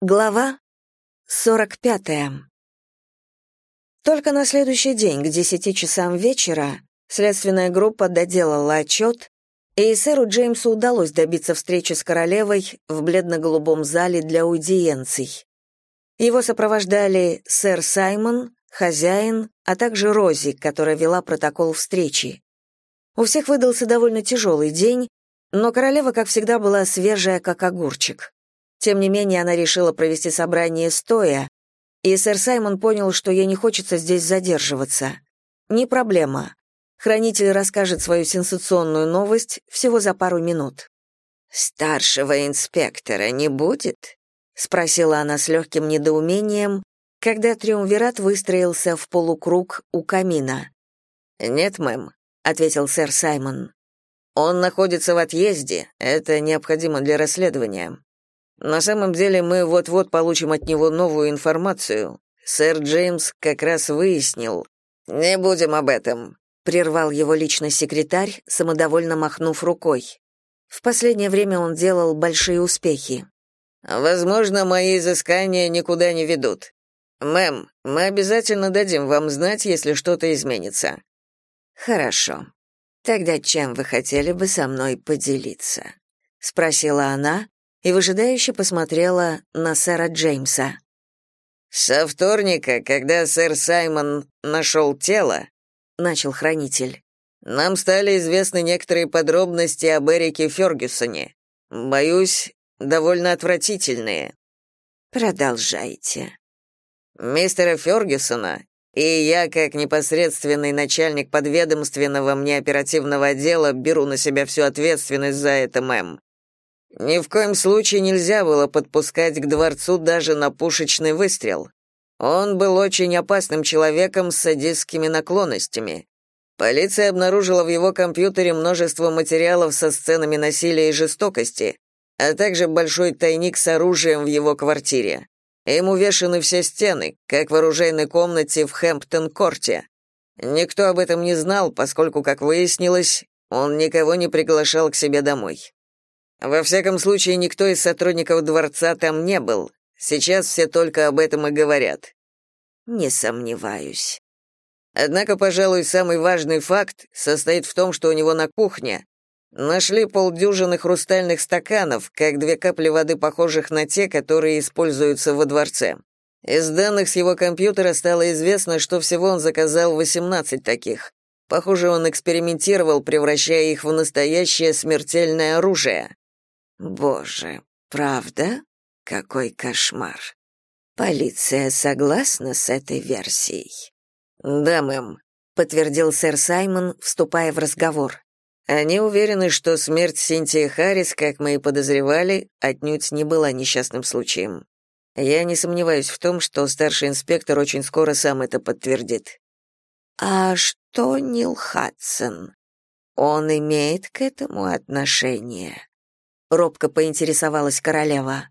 Глава 45. Только на следующий день, к десяти часам вечера, следственная группа доделала отчет, и сэру Джеймсу удалось добиться встречи с королевой в бледно-голубом зале для аудиенций. Его сопровождали сэр Саймон, хозяин, а также Рози, которая вела протокол встречи. У всех выдался довольно тяжелый день, но королева, как всегда, была свежая, как огурчик. Тем не менее, она решила провести собрание стоя, и сэр Саймон понял, что ей не хочется здесь задерживаться. Не проблема. Хранитель расскажет свою сенсационную новость всего за пару минут. «Старшего инспектора не будет?» — спросила она с легким недоумением, когда триумвират выстроился в полукруг у камина. «Нет, мэм», — ответил сэр Саймон. «Он находится в отъезде, это необходимо для расследования. На самом деле мы вот-вот получим от него новую информацию. Сэр Джеймс как раз выяснил. Не будем об этом, прервал его личный секретарь, самодовольно махнув рукой. В последнее время он делал большие успехи. Возможно, мои изыскания никуда не ведут. Мэм, мы обязательно дадим вам знать, если что-то изменится. Хорошо. Тогда чем вы хотели бы со мной поделиться? спросила она, и выжидающе посмотрела на сэра Джеймса. «Со вторника, когда сэр Саймон нашел тело», — начал хранитель, «нам стали известны некоторые подробности об Эрике Фергюсоне. Боюсь, довольно отвратительные». «Продолжайте». «Мистера Фергюсона и я, как непосредственный начальник подведомственного мне оперативного отдела, беру на себя всю ответственность за это, мэм. Ни в коем случае нельзя было подпускать к дворцу даже на пушечный выстрел. Он был очень опасным человеком с садистскими наклонностями. Полиция обнаружила в его компьютере множество материалов со сценами насилия и жестокости, а также большой тайник с оружием в его квартире. Им увешаны все стены, как в оружейной комнате в Хэмптон-корте. Никто об этом не знал, поскольку, как выяснилось, он никого не приглашал к себе домой. Во всяком случае, никто из сотрудников дворца там не был. Сейчас все только об этом и говорят. Не сомневаюсь. Однако, пожалуй, самый важный факт состоит в том, что у него на кухне нашли полдюжины хрустальных стаканов, как две капли воды, похожих на те, которые используются во дворце. Из данных с его компьютера стало известно, что всего он заказал 18 таких. Похоже, он экспериментировал, превращая их в настоящее смертельное оружие. Боже, правда? Какой кошмар. Полиция согласна с этой версией? Да, мэм, подтвердил сэр Саймон, вступая в разговор. Они уверены, что смерть Синтии Харрис, как мы и подозревали, отнюдь не была несчастным случаем. Я не сомневаюсь в том, что старший инспектор очень скоро сам это подтвердит. А что Нил Хадсон? Он имеет к этому отношение? Робко поинтересовалась королева.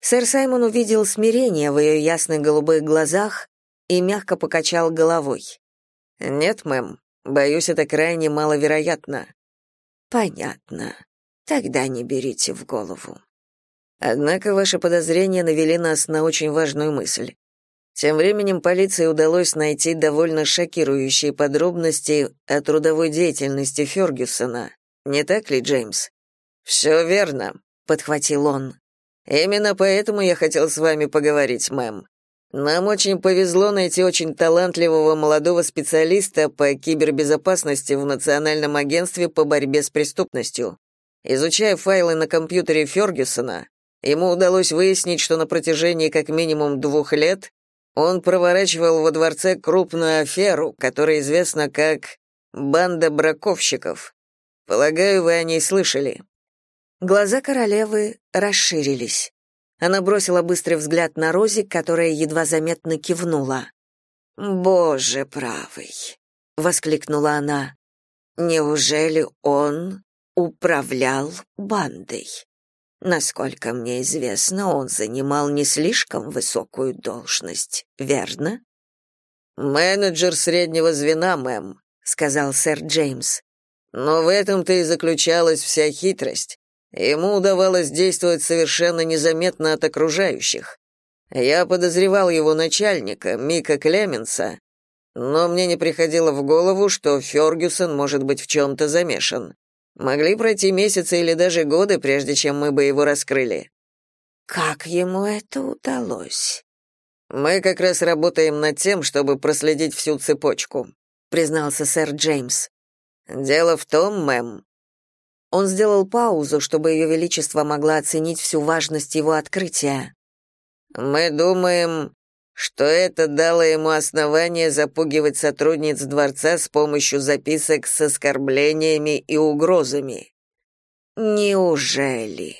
Сэр Саймон увидел смирение в ее ясных голубых глазах и мягко покачал головой. Нет, мэм, боюсь, это крайне маловероятно. Понятно. Тогда не берите в голову. Однако ваши подозрения навели нас на очень важную мысль. Тем временем полиции удалось найти довольно шокирующие подробности о трудовой деятельности Фергюсона. Не так ли, Джеймс? «Все верно», — подхватил он. «Именно поэтому я хотел с вами поговорить, мэм. Нам очень повезло найти очень талантливого молодого специалиста по кибербезопасности в Национальном агентстве по борьбе с преступностью. Изучая файлы на компьютере Фергюсона, ему удалось выяснить, что на протяжении как минимум двух лет он проворачивал во дворце крупную аферу, которая известна как «банда браковщиков». Полагаю, вы о ней слышали. Глаза королевы расширились. Она бросила быстрый взгляд на Рози, которая едва заметно кивнула. «Боже правый!» — воскликнула она. «Неужели он управлял бандой? Насколько мне известно, он занимал не слишком высокую должность, верно?» «Менеджер среднего звена, мэм», — сказал сэр Джеймс. «Но в этом-то и заключалась вся хитрость. Ему удавалось действовать совершенно незаметно от окружающих. Я подозревал его начальника, Мика Клеменса, но мне не приходило в голову, что Фергюсон может быть в чем-то замешан. Могли пройти месяцы или даже годы, прежде чем мы бы его раскрыли. Как ему это удалось? Мы как раз работаем над тем, чтобы проследить всю цепочку, признался сэр Джеймс. Дело в том, мэм. Он сделал паузу, чтобы ее величество могла оценить всю важность его открытия. Мы думаем, что это дало ему основание запугивать сотрудниц дворца с помощью записок с оскорблениями и угрозами. Неужели?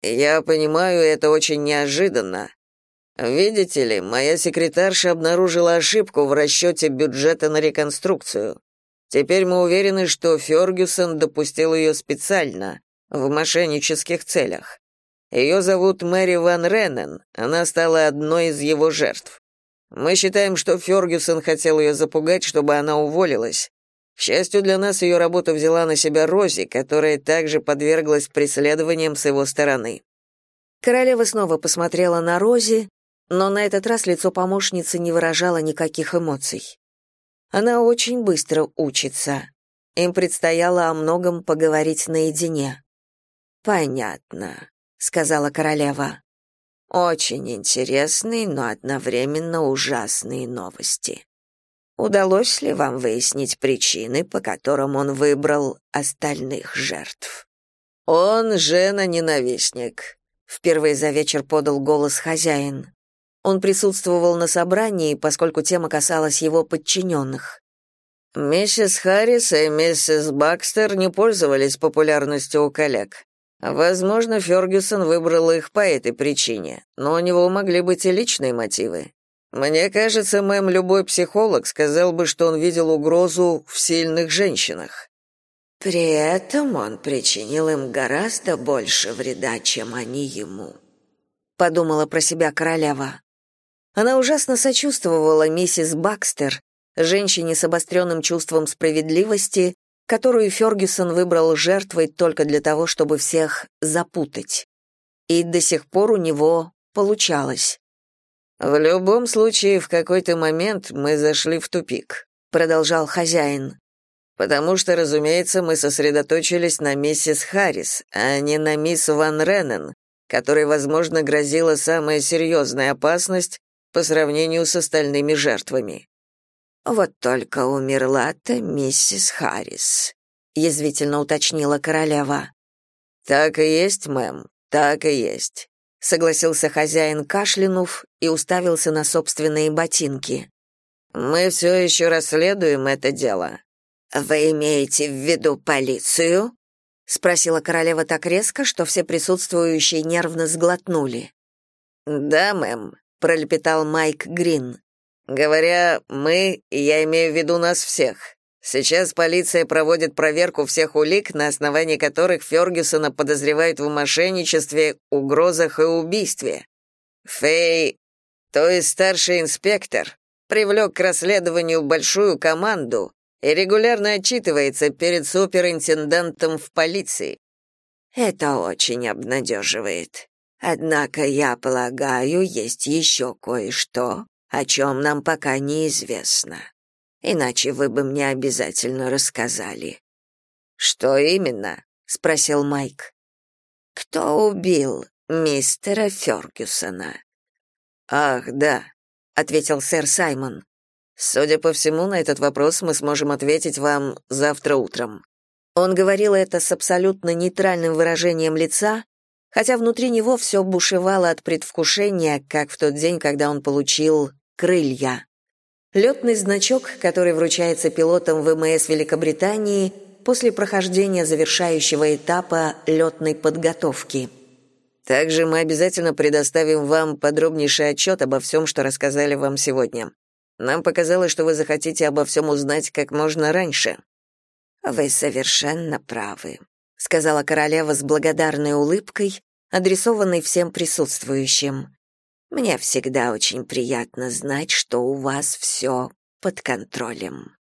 Я понимаю, это очень неожиданно. Видите ли, моя секретарша обнаружила ошибку в расчете бюджета на реконструкцию. Теперь мы уверены, что Фергюсон допустил ее специально, в мошеннических целях. Ее зовут Мэри Ван Реннен, она стала одной из его жертв. Мы считаем, что Фергюсон хотел ее запугать, чтобы она уволилась. К счастью для нас, ее работу взяла на себя Рози, которая также подверглась преследованиям с его стороны. Королева снова посмотрела на Рози, но на этот раз лицо помощницы не выражало никаких эмоций. Она очень быстро учится. Им предстояло о многом поговорить наедине. Понятно сказала королева. Очень интересные, но одновременно ужасные новости. Удалось ли вам выяснить причины, по которым он выбрал остальных жертв? Он жена-ненавистник, впервые за вечер подал голос хозяин. Он присутствовал на собрании, поскольку тема касалась его подчиненных. Миссис Харрис и миссис Бакстер не пользовались популярностью у коллег. Возможно, Фергюсон выбрал их по этой причине, но у него могли быть и личные мотивы. Мне кажется, мэм, любой психолог сказал бы, что он видел угрозу в сильных женщинах. При этом он причинил им гораздо больше вреда, чем они ему, подумала про себя королева. Она ужасно сочувствовала миссис Бакстер, женщине с обостренным чувством справедливости, которую Фергюсон выбрал жертвой только для того, чтобы всех запутать. И до сих пор у него получалось. В любом случае, в какой-то момент мы зашли в тупик, продолжал хозяин. Потому что, разумеется, мы сосредоточились на миссис Харрис, а не на мисс Ван Реннен, которой, возможно, грозила самая серьезная опасность по сравнению с остальными жертвами. Вот только умерла-то миссис Харрис, язвительно уточнила королева. Так и есть, мэм, так и есть, согласился хозяин кашлянув и уставился на собственные ботинки. Мы все еще расследуем это дело. Вы имеете в виду полицию? спросила королева так резко, что все присутствующие нервно сглотнули. Да, мэм, пролепетал Майк Грин. Говоря «мы», я имею в виду нас всех. Сейчас полиция проводит проверку всех улик, на основании которых Фергюсона подозревают в мошенничестве, угрозах и убийстве. Фэй, то есть старший инспектор, привлек к расследованию большую команду и регулярно отчитывается перед суперинтендантом в полиции. Это очень обнадеживает. Однако, я полагаю, есть еще кое-что, о чем нам пока неизвестно. Иначе вы бы мне обязательно рассказали. Что именно? спросил Майк. Кто убил мистера Фергюсона? Ах, да, ответил сэр Саймон. Судя по всему, на этот вопрос мы сможем ответить вам завтра утром. Он говорил это с абсолютно нейтральным выражением лица, хотя внутри него все бушевало от предвкушения, как в тот день, когда он получил крылья. Летный значок, который вручается пилотам ВМС Великобритании после прохождения завершающего этапа летной подготовки. Также мы обязательно предоставим вам подробнейший отчет обо всем, что рассказали вам сегодня. Нам показалось, что вы захотите обо всем узнать как можно раньше. Вы совершенно правы, сказала королева с благодарной улыбкой, адресованной всем присутствующим. Мне всегда очень приятно знать, что у вас все под контролем.